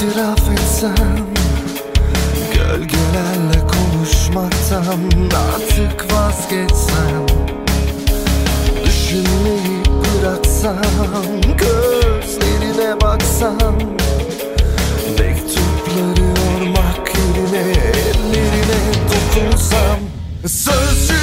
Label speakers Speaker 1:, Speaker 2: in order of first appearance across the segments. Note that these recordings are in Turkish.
Speaker 1: İtiraf etsem Gölgelerle konuşmaktan Artık vazgeçsem Düşünmeyi bıraksam Gözlerine baksam Mektupları yormak yerine Ellerine dokunsam Sözcükler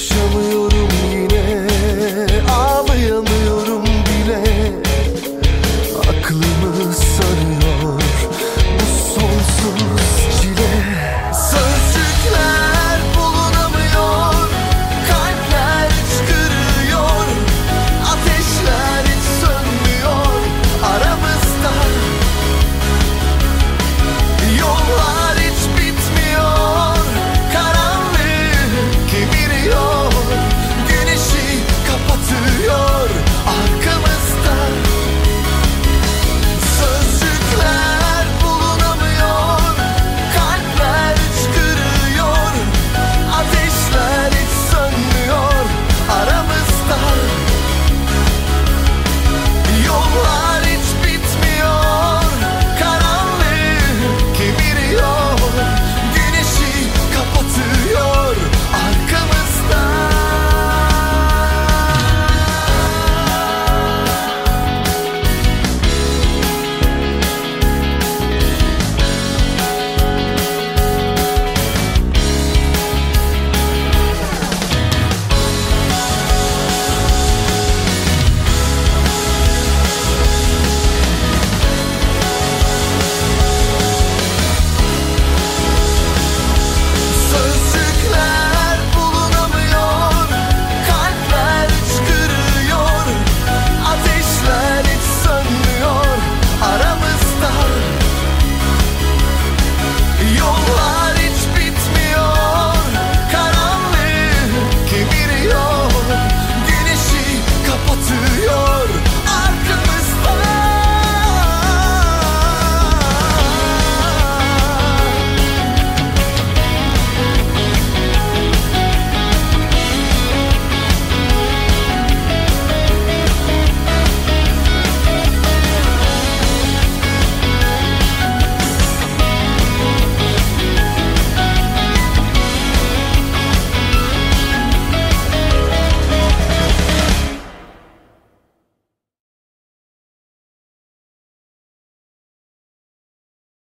Speaker 1: Show me.